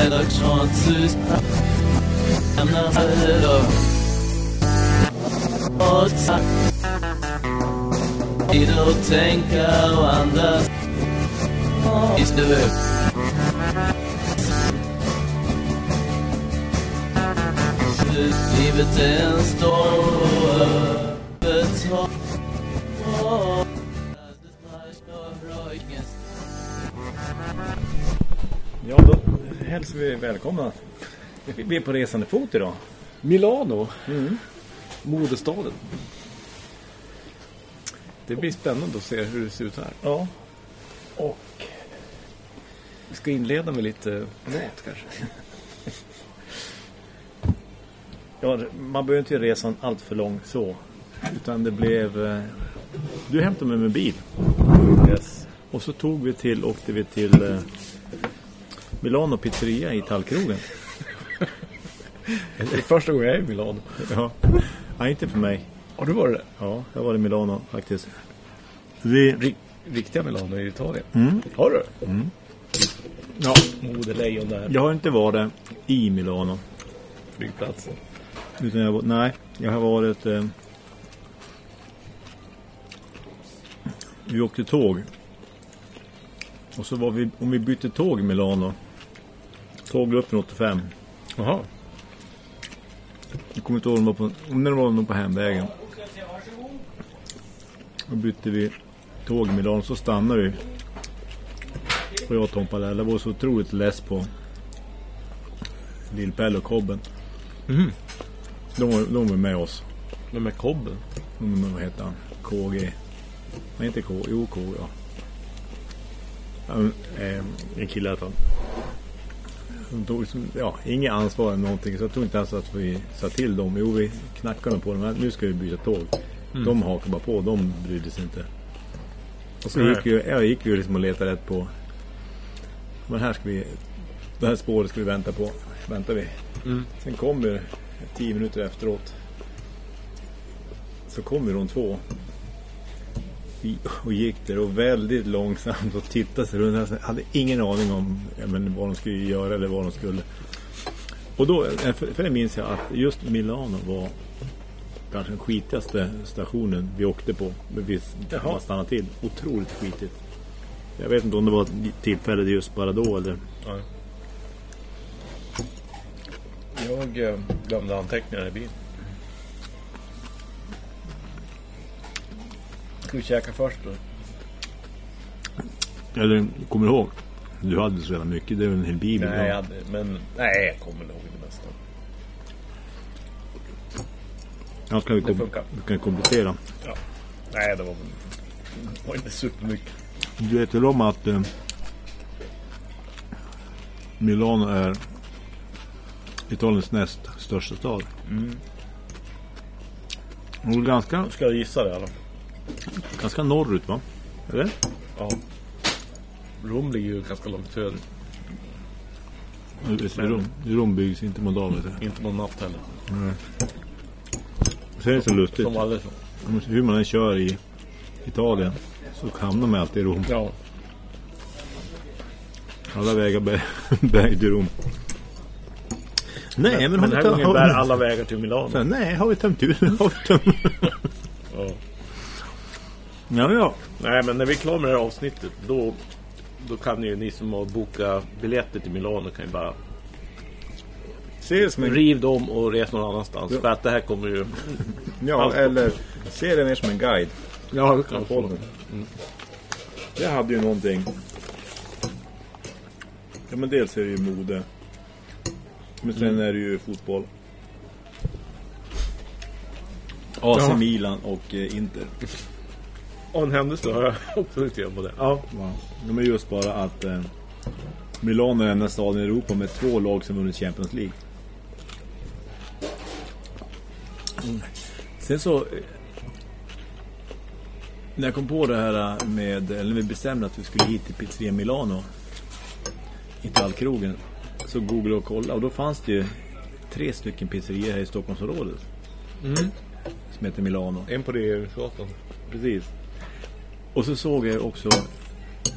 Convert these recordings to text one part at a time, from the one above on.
Elektronsys Lämnar föder Och Tid att tänka och andas Is du Livet är en storm Betalt Ja, då hälsar vi välkomna. Vi är på resande fot idag. Milano. Modestaden. Det blir spännande att se hur det ser ut här. Ja. Och Vi ska inleda med lite mat kanske. ja, man behöver inte göra resan allt för lång så. Utan det blev... eh, Du hämtade mig med bil. Yes. Och så tog vi till, åkte vi till eh, Milano pizzeria i Tallkrogen. Det är första gången jag är i Milano. Ja. ja, inte för mig. Har du varit det? Ja, jag var i Milano faktiskt. Vi... Rik- riktiga Milano i Italien. Mm. Har du? Ja, Modelejon där. jag har inte varit i Milano. Flygplatsen. Utan jag, nej, jag har varit... Eh, vi åkte tåg. Och så var vi, om vi bytte tåg i Milano. Tåggruppen 85. Jaha. Jag kommer inte ihåg om det var på, om det var nog på hemvägen. Då bytte vi tåg i Milano så stannade vi. Och jag och Tom Palella var så otroligt less på Lill-Pelle och Kobben. Mhm. De, de var med oss. Men med kobben. Mm, vad heter han? KG. Nej, inte K. Jo, K, ja. Han, eh, en kille i alla fall. De tog liksom, ja, inget ansvar eller någonting. Så jag tror inte ens att vi sa till dem. Jo, vi knackade på dem. Men Nu ska vi byta tåg. De hakade bara på. De brydde sig inte. Och så Nej. gick vi, jag gick vi liksom och letade rätt på. Men här ska vi... Det här spåret ska vi vänta på. Väntar vi. Mm. Sen kom vi tio minuter efteråt. Så kom vi de två. Och gick där och väldigt långsamt och tittade sig runt. Jag hade ingen aning om men, vad de skulle göra eller vad de skulle. Och då, eh, för, det minns jag att just Milano var kanske den skitigaste stationen vi åkte på. Men vi stannade till. Otroligt skitigt. Jag vet inte om det var ett tillfälle just bara då eller... Ja. Jag eh, glömde anteckningar i bilen. Ska vi käka först då? Eller kommer du ihåg? Du hade så jävla mycket. Det är väl en hel bibel. Nej, jag hade, men nej, jag kommer ihåg det mesta. Ja, ska vi, kom, vi kan komplettera. Ja. Nej, det var det var inte supermycket. Du vet väl om att eh, Milano är Italiens näst största stad. Mm. Och ganska, Ska jag gissa det eller? Ganska norrut va? Eller? Ja. Rom ligger ju ganska långt söder. Visst är det Rom? Rom byggs inte Moldavien. Inte någon natt heller. Så är det så lustigt. Som alldeles. Hur man än kör i Italien så hamnar man alltid i Rom. Ja. Alla vägar bär, bär till Rom. Nej, men, Men har den här gången bär alla vägar till Milano. Nej, har vi tömt ut? Har vi tömt? Ja. Ja, ja. Nej, men när vi är klara med det här avsnittet då, då kan ju ni som har bokat biljetter till Milano kan ju bara Se det som en riv dem och res någon annanstans. Ja. För att det här kommer ju... Ja, Allt. eller se det mer som en guide. Ja, det kan podden. Det hade ju någonting. Ja, men dels är det ju mode. Men sen är det ju fotboll. AC Ja. Milan och eh, Inter. En händelse har jag också lite grann på det. Ja. Ja, men just bara att eh, Milano är den enda staden i Europa med två lag som vunnit Champions League. Sen så... eh, När jag kom på det här med... Eller när vi bestämde att vi skulle hit till Pizzeria Milano. Inte allkrogen. Så googlade och kollade. Och då fanns det ju tre stycken pizzerior här i Stockholmsområdet. Mm. Som heter Milano. En på Regeringsgatan. Precis. Och så såg jag också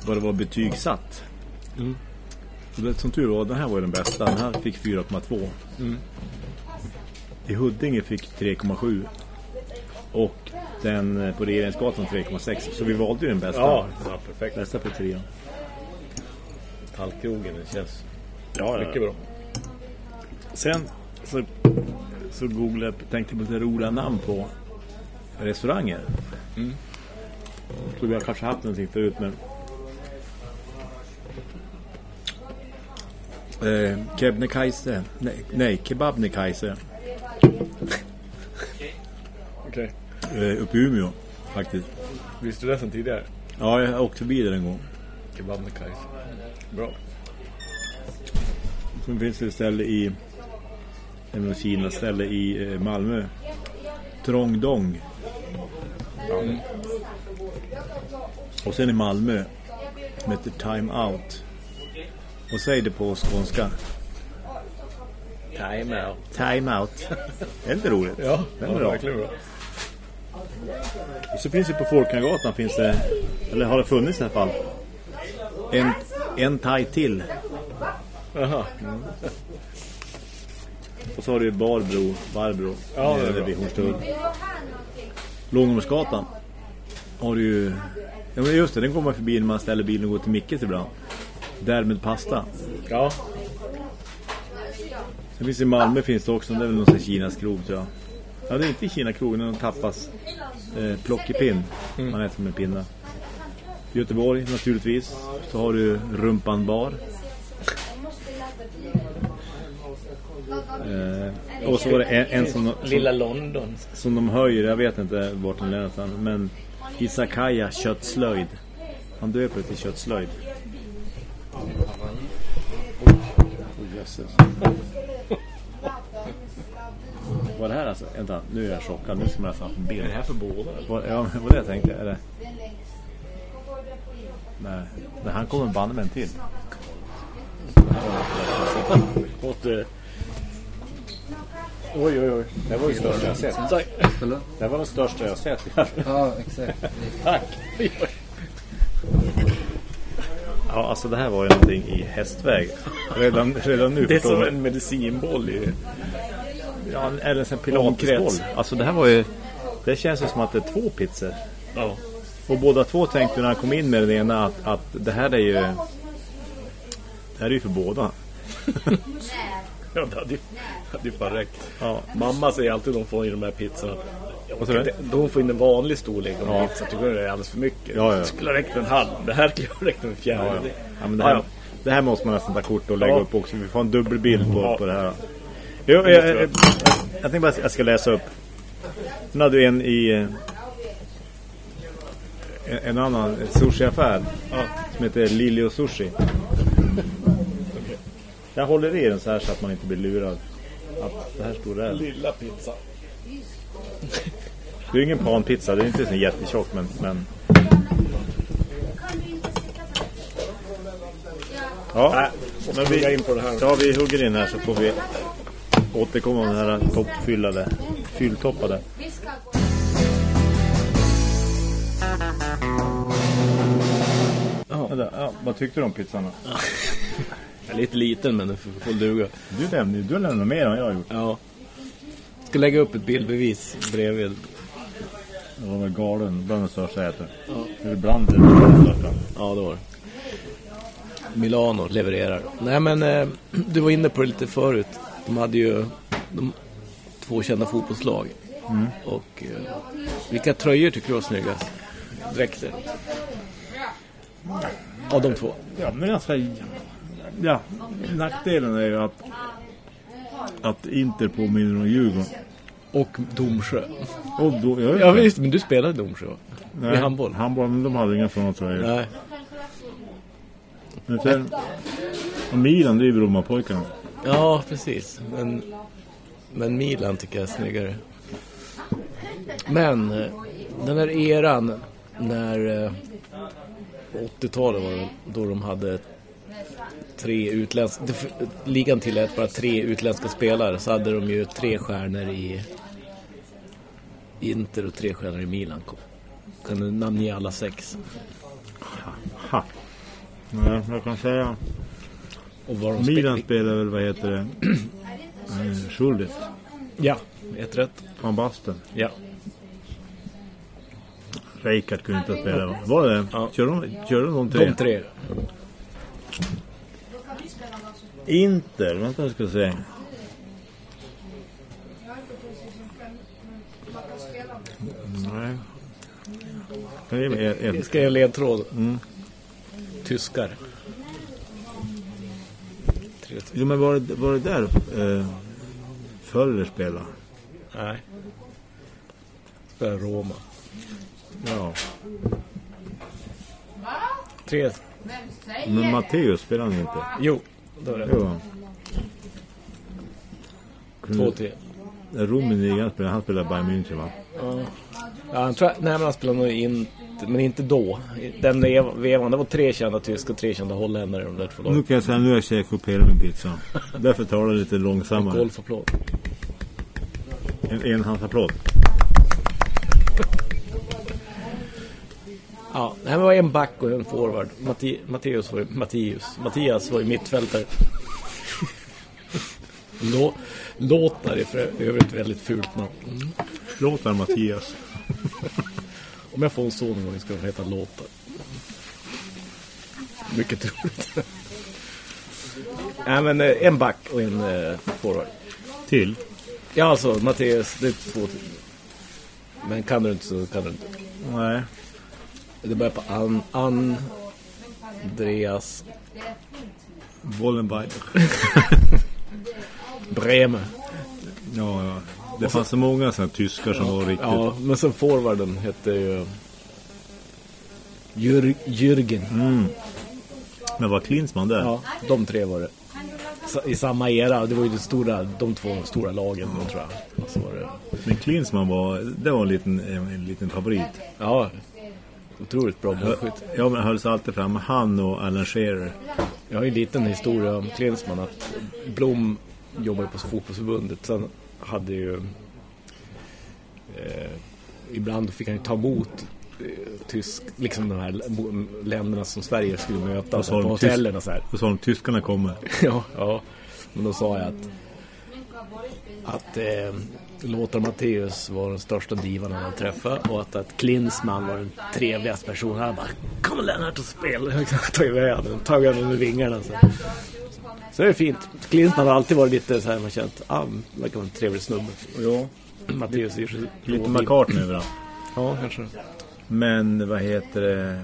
vad det var betygsatt. Mm. Och som tur var, den här var den bästa. Den här fick 4,2. Mm. I Huddinge fick 3,7. Och den eh, på Regeringsgatan 3,6. Så vi valde ju den bästa. Ja, ja perfekt. Bästa på trean. Tallkrogen, det känns Ja, mycket bra. Sen så, så googlade jag, tänkte på lite roliga namn på restauranger. Mm. Så vi har kanske haft någonting förut men eh, Kebnekaise nej, nej Kebabnekaise Okej. eh, uppe i Umeå faktiskt. Visste du det sen tidigare? Ja, jag åkte förbi där en gång. Kebabnekajs. Bra. Sen finns det ett ställe i en Kina ställe i eh, Malmö. Trångdong. Mm. Och sen i Malmö som heter Time Out. Och säg det på skånska. Time out. Time Out. Det är inte roligt. Ja, det är bra. verkligen bra. Och så finns det på Folkungagatan finns det, eller har det funnits i alla fall, en, en thai till. Jaha. Och så har du Barbro, Barbro. Ja, det är nere bra. vid Hornstull. Långholmsgatan har du ju... Ja men just det, den man förbi när man ställer bilen och går till Mickes ibland. Där med pasta. Ja. Sen finns det i Malmö finns det också, det är väl någon Kinas krog tror jag. Ja det är inte Kina krog, det är någon tappas eh, plockepinn. Mm. Man äter med pinnar. I Göteborg naturligtvis. Så har du Rumpan bar. Eh, och så var det en, en som, som, Lilla London. som de höjer, jag vet inte vart den är någonstans, men Isakaya köttslöjd. Han döper det till köttslöjd. Oh, jösses. Var det här alltså? Vänta, nu är jag chockad. Nu ska man ha en bild. Är det här för båda? Var, ja, vad det jag tänkte. Är det? Nej, men han kommer banne med en till. Åt, Oj, oj, oj. Det var ju största jag sett. Tack. Det var den största jag sett. Ja, exakt. Tack. Ja, alltså det här var ju någonting i hästväg. Redan, redan nu Det är som en medicinboll i... Ja, eller en sån pilatesboll. Alltså det här var ju... Det känns ju som att det är två pizzor. Ja. Och båda två tänkte när han kom in med den ena att, att det här är ju... Det här är ju för båda. Ja, det hade ju, hade ju fan räckt. Ja. Mamma säger alltid de får in de här pizzorna. De får in en vanlig storlek av Ja. pizza. Tycker det är alldeles för mycket? Ja, ja. Det skulle ha räckt med en halv. Det här skulle ha räckt med en fjärde. ja. ja, men det, här, det här måste man nästan ta kort och lägga upp också. Vi får en dubbelbild på, Ja. på det här. Jo, jag, jag, jag, jag tänkte bara att jag ska läsa upp. Sen hade du en i... eh, En, en annan sushiaffär Ja. som heter Lilio Sushi. Jag håller i den så här så att man inte blir lurad. Att det här står där. Lilla pizza. Det är ingen panpizza, det är inte så jättetjock men, men... Ja, men vi, vi in på det här. ja, vi hugger in här så får vi återkomma med den här toppfyllade, fylltoppade. Ja. Ja, vad tyckte du om pizzan då? Är lite liten men det får, duga. Du lämnar du lämnar mer än jag har gjort. Ja. Ska lägga upp ett bildbevis bredvid. Jag var väl galen, bland de största äter. Eller bland de största. Ja, det var det. Milano levererar. Nej, men eh, du var inne på det lite förut. De hade ju de, två kända fotbollslag. Och eh, vilka tröjor tycker du var snyggast? Dräkter. Ja, de två. Ja, men ganska... Ja, nackdelen är ju att att Inter påminner om Djurgården. Och Domsjö. Och vet Ja, inte. visst, men du spelade Domsjö? Nej, I handboll? Handboll, men de hade inga sådana tröjor. Nej. Men sen, och Milan, det är ju Brommapojkarna. Ja, precis. Men, men Milan tycker jag är snyggare. Men eh, den här eran när eh, 80-talet var det då de hade tre utländska ligan tillät bara tre utländska spelare så hade de ju tre stjärnor i Inter och tre stjärnor i Milan. Kan du namnge alla sex? Ha. Nej, jag kan säga Milan spe- spelar väl, vad heter det? Schuldet. Ja, ett rätt. Van Basten. Ja. Reikard kunde inte spela. va? Var det? Ja. Körde de, körde de de tre? De tre. Inter, vänta jag ska se. Nej. Kan du ge mig ett? Vi ska ge en ledtråd. Mm. Tyskar. Jo men var det, var det där eh, Föller spelade? Nej. Spelar Roma. Ja. Tre. Men Matteus spelade han inte? Jo, är det. Jo. Två till. Rummenigge han spelade, han spelade Bayern München va? Ja. Ja, han tror, nej, men han spelade nog inte, men inte då. Den vev- vevan, det var tre kända tyskar och tre kända holländare de där två Nu lagen. kan jag säga, nu har jag käkat upp hela min pizza. Därför tar det lite långsammare. Golfapplåd. En enhandsapplåd. Ja, det var en back och en forward. Matti, Matteus var Mattias. Mattias var ju mittfältare. Lå, låtar är för övrigt väldigt fult namn. Mm. Låtar Mattias. Om jag får en son någon gång ska de heta Låtar. Mycket troligt. Nej men eh, en back och en eh, forward. Till? Ja alltså Mattias, det är två till. Men kan du inte så kan du inte. Nej. Det börjar på An, An Andreas Wollenbeider. Bremer. Ja, ja. Det fanns så många sådana tyskar som var riktigt... Ja, men sen forwarden hette ju Jür, Jürgen. Mm. Men var Klinsmann där? Ja, de tre var det. I samma era, det var ju det stora, de två stora lagen då tror jag. Och Men Klinsmann var, det var en liten, en liten favorit. ja, otroligt bra målskytt. Ja, men hölls alltid fram. Han och Alan Shearer. Jag har ju en liten historia om Klinsmann att Blom jobbade på fotbollsförbundet. Sen hade ju eh, ibland fick han ju ta emot eh, tysk, liksom de här länderna som Sverige skulle möta Och så på hotellen och så här. Och så de tyskarna kommer. Ja, ja. Men då sa jag att att eh, Lothar Matthäus var den största divan han hade träffat och att, att Klinsmann var den trevligaste personen. Han bara, kom Lennart och spela. Ta iväg honom, tagit honom under vingarna. Så. så det är fint. Klinsmann har alltid varit lite så här, man känt, ah, verkar vara en trevlig snubbe. Ja. Matthäus är ju Lite McCartney överallt. Ja, kanske. Men vad heter det?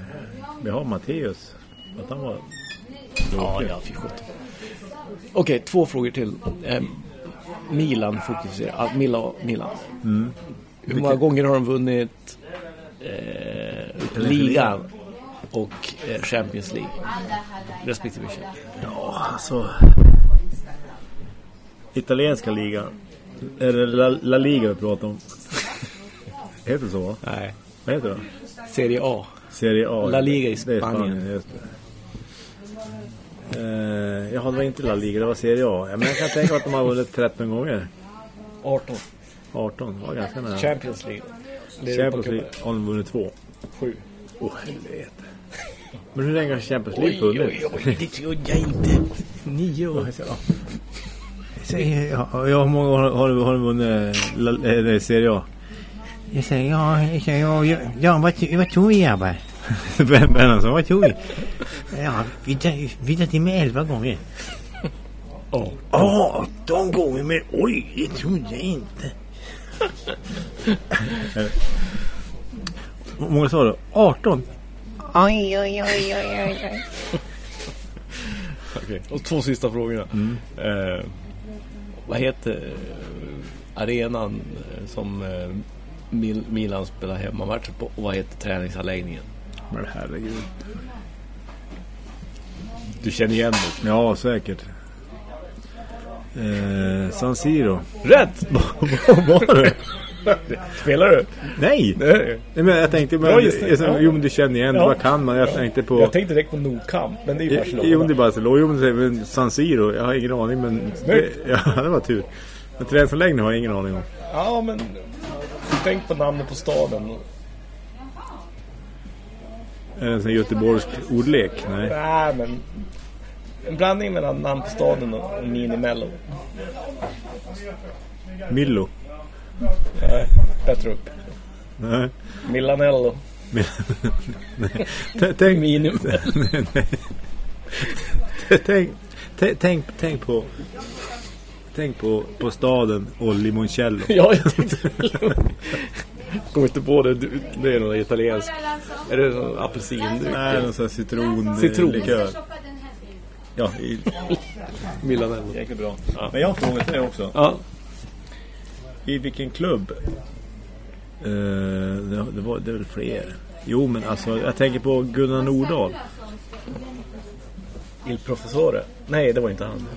Vi har Matteus. Att han var... Ja, ja, fy sjutton. Okej, två frågor till. Milan fokuserar. Ah, Mila, Milan. Mm. Hur många gånger har de vunnit eh, ligan och eh, Champions League? Respektive Champions Ja, alltså... Italienska ligan. Är det La, La Liga vi pratar om? heter det så? Nej. Vad heter det? Serie A. Serie A. La Liga i Det är Spanien. just det. Eh, jaha, det var inte La Liga, det var Serie A. Ja, men jag kan tänka mig att de har vunnit 13 gånger. 18. 18, det var ganska nära. Champions League. Champions. League har de vunnit två. Sju. Åh, helvete. Men hur länge har Champions League Oj, funnits? oj, oj, det trodde jag inte. Nio år. Säg, ja, ja, hur många år har, har, du- har du vunnit La, eh, nej, Serie A? Jag säger, ja, jag ja, ja vad, vad tror vi grabbar? Vad tror vi? Ja, vi tar, vi tar till med elva gånger. Ja. Ja, de gånger med, oj, det trodde jag inte. Hur många sa du? 18? Oj, oj, oj, oj, oj, oj. Okej. Och två sista frågorna. Eh, vad heter eh, arenan eh, som eh, Mil Milan spelar hemmamatcher på? Och vad heter träningsanläggningen? Men herregud. Du känner igen det? Ja, säkert. Eh, San Siro. Rätt! Vad var det? Spelar du? Nej! Nej. Nej, men jag tänkte, men, Ja, det. Ja. jo men du känner igen, Ja. vad kan man? Jag tänkte på... Jag tänkte direkt på Nordkamp, men det är ju Barcelona. Jo, det är Barcelona. Jo, men det San Siro, jag har ingen aning, men... Det, Snyggt. ja, det var tur. Men träningsanläggningen har jag ingen aning om. Ja, men tänk på namnet på staden. Är det en sån göteborgsk ordlek? Nej. Nej, men En blandning mellan namn på staden och Mini-Mello. Millo. Nej, bättre upp. Nej. Milanello. T- Tänk, tänk, tänk, tänk, tänk på Tänk på, på staden och limoncello. Ja, jag tänkte... Kommer inte på det. Du- Det är någon italiensk. Är det någon apelsindryck? Nej, någon sån här citron, Citron. likör. Ja, i, Milanello. jäkligt bra. Ja. Men jag har en fråga till dig också. Ja. I vilken klubb? Eh, det, det, var, det är väl fler. Jo, men alltså jag tänker på Gunnar Nordahl. Il Professore. Nej, det var inte han.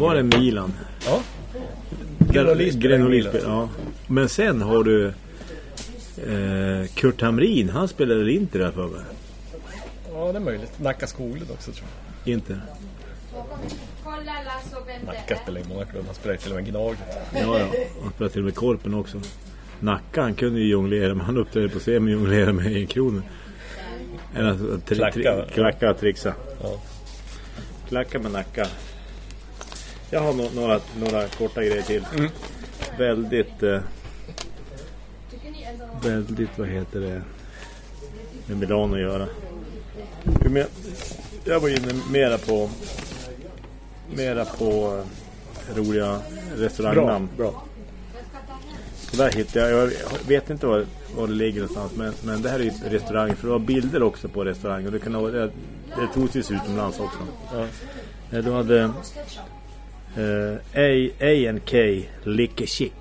Var det Milan? Ja. Där- Grenolis spelar i Grenolis Milan. spelar- ja. Men sen har du eh, Kurt Hamrin. Han spelade väl inte där för mig? Ja, det är möjligt. Nacka Skoglund också tror jag. Inte. Nacka spelar i många klubbar. Han spelar till och med Gnaget. Ja, ja. Han spelade till och med Korpen också. Nacka, han kunde ju jonglera. Men han uppträdde på scen med jonglera med en kronor. Eller alltså, tri, Klacka, tri, klacka och trixa. Ja. Klacka med Nacka. Jag har no några, några korta grejer till. Mm. Väldigt... Eh, väldigt, vad heter det? Med Milano att göra. Jag var inne mera på... Mera på eh, roliga restaurangnamn. bra. Så där hittade jag, jag vet inte var, var det ligger någonstans men, men det här är ju restaurang för det var bilder också på restaurang och det, kan ha, det, det tog sig utomlands också. Ja. Eh, Du hade eh, A, A&K Licky Chic.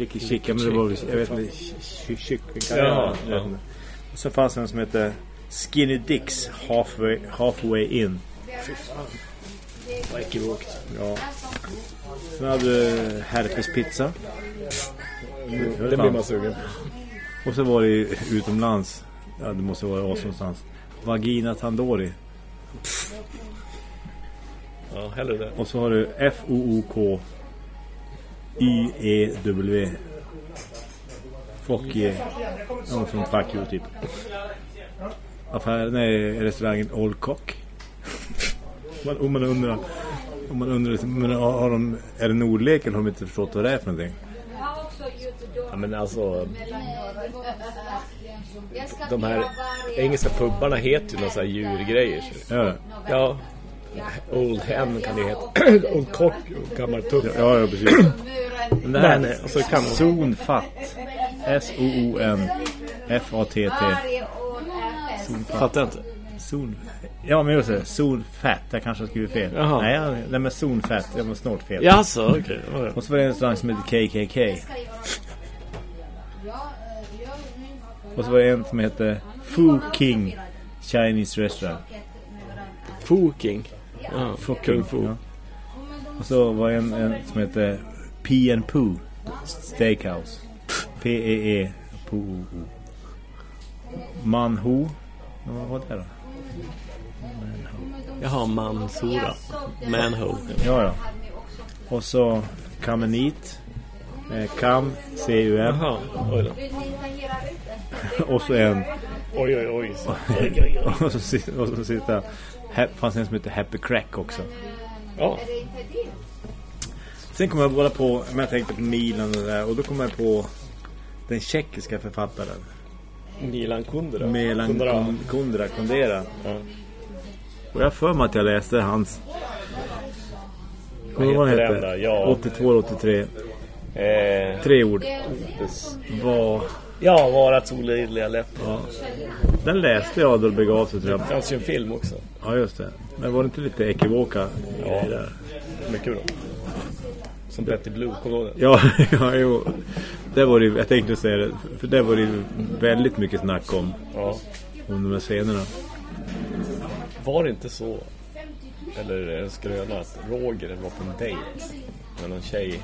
Licky Chic, ja, men det var jag vet inte, chic, Ja. Och så fanns det en som hette Skinny Dicks Halfway, halfway In. Vad ekivokt. Ja. Sen hade du herpespizza. Det blir man sugen. Och så var det utomlands. Ja, det måste vara oss någonstans. Vagina Tandori. Ja, hellre det. Och så har du F-O-O-K Y-E-W. Någon från Fuck you typ. Affär, nej, restaurangen Old Cock. man, om man undrar. Om man undrar, liksom, men har, de, är det Nordlek eller har de inte förstått vad det är för någonting? Ja, men alltså, de här engelska pubbarna heter ju några så här djurgrejer. Så. Ja, Ja, Old Hen kan det heta. Old Cock, gammal tupp. ja, ja precis. Men Nej, nej, och så kan man... Zonfat. S-O-O-N F-A-T-T. Fattar jag inte. Zon. Ja, men just det. Zonfat. Jag kanske har skrivit fel. Jaha. Nej, jag- nej, men zonfat. Jag var snart fel. Okej. Ja, ja. Och så var det en restaurang som heter KKK. Och så var det en som heter Fu King Chinese Restaurant. Foking. Ja, Kung Fu. Ja. Och så var en, en som heter P Poo Steakhouse. P-E-E P-O-O. Manho. Vad var det då? Jaha, Mansura. Manhole. Ja, ja. Och så Kamenit. Eh, Kam, C-U-M. Jaha, oj då. Och så en. Oj, oj, oj. Och så, sit- och så sitter fanns en som heter Happy Crack också. Ja, Sen kom jag bara på, men jag tänkte på Milan och det där. Och då kom jag på den tjeckiska författaren. Milan Kundera. Milan Kundera. Kun- Kundera. Kundera. Ja. Och jag för mig att jag läste hans... Vad heter han den hette? då? Ja. 82 83. Eh, Tre ord. Var... ja, Varats olidliga läpp. Ja. Den läste jag då det begav sig tror Det fanns ju en film också. Ja just det. Men var det inte lite ekivoka grejer där? Mycket bra. Som Betty Blue, kommer du ihåg den? Ja, ja jo. Det var det, jag tänkte säga det. För det var det väldigt mycket snack om. Ja. Om de här scenerna. Var det inte så, eller en skröna, att Roger var på en dejt med någon tjej?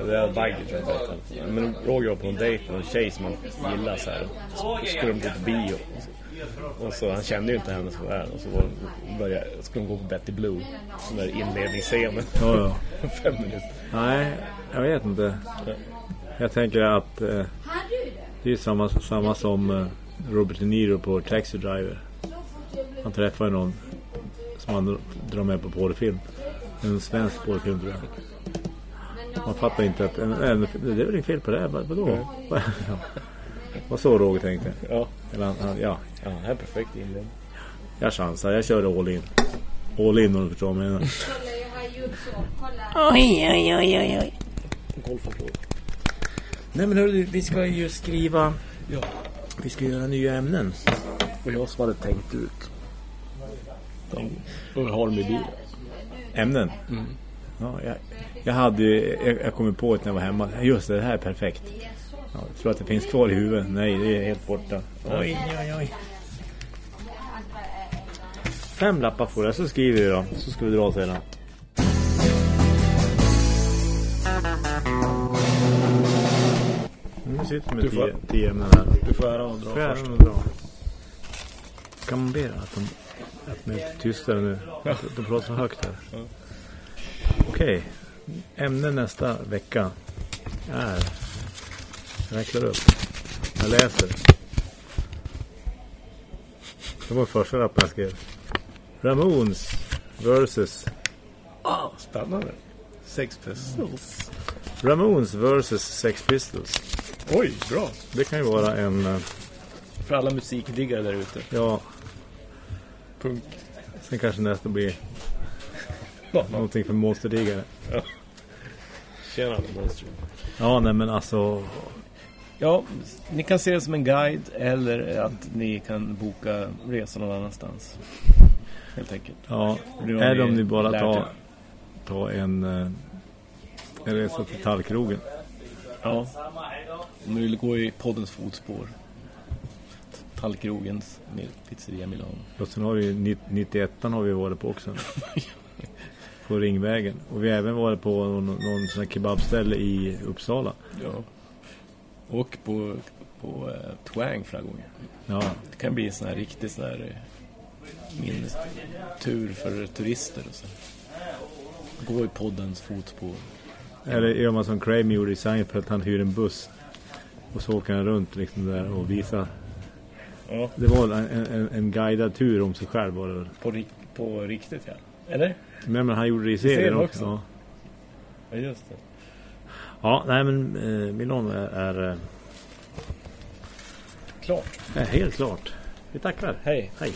Eller det Bagge tror jag inte. Men Roger var på en dejt med någon tjej som han gillar så här. Så skulle de gå på bio. Och så, han kände ju inte henne så väl. Och så började, skulle de gå på Betty Blue. Den där inledningsscenen. Ja, ja. Fem minuter. Nej, jag vet inte. Jag tänker att eh, det är samma, samma som eh, Robert De Niro på Taxi Driver. Han träffade någon som han drar med på porrfilm. En svensk porrfilm tror jag. Man fattar inte att en, en, det är väl inget fel på det här. Vad- Vadå? Ja. Vad så Roger tänkte? Ja. Eller han, han, ja, Ja, här är perfekt inledning. jag chansar. Jag körde all in. All in om du förstår menar. Oj, oj, oj, oj, oj. Golfapplåd. Nej men hörru, vi ska ju skriva... Ja. Vi ska göra nya ämnen. Och jag som hade tänkt ut. Och har dem i bilen. Ämnen? Ja, jag, jag hade ju, jag, jag kom på att när jag var hemma. Just det, det här är perfekt. Ja, jag tror att det finns kvar i huvudet. Nej, det är helt borta. Oj, oj, oj. Fem lappar får jag, så skriver vi då. Så ska vi dra sedan. Nu sitter vi Du med får- tio, tio ämnen här. Du får ära och dra först. även dra? Kan man be att de, att de är lite tystare nu? Ja. De pratar så högt här. Ja. Okej. Ämne nästa vecka är... Jag räknar upp. Jag läser. Det var första rappen jag skrev. Ramones versus... Ah, spännande. Sex Pistols. Ramones versus Sex Pistols. Oj, bra. Det kan ju vara en... eh, För alla musikdiggare där ute. Ja, Punkt. sen kanske nästa blir Ja, någonting för monsterdiggare. Tjena, Monster. Ja, nej men alltså... Ja, ni kan se det som en guide eller att ni kan boka resa någon annanstans. Helt enkelt. Ja, eller om ni bara tar, tar en, eh, en resa till Tallkrogen. Ja. Om ni vill gå i poddens fotspår. Tallkrogens med pizzeria Milano. Och sen har vi ju nitt- 91 har vi varit på också. på Ringvägen. Och vi har även varit på någon, någon sån här kebabställe i Uppsala. Ja. Och på, på eh, Twang flera gånger. Ja, Det kan bli en sån här riktig sån här eh, min tur för turister och så. Gå i poddens fotspår. eller gör man som Crame gjorde i Seinfeld, han hyr en buss. Och så åker han runt liksom där och visar. Ja. Det var en, en, en guidad tur om sig själv var det väl. På, på riktigt ja. Eller? Men, men han gjorde det i serien serien också. också. Ja. Ja just det. ja, nej men eh, Milano är, är, eh, Klart. är helt klart. Vi tackar. Hej. Hej.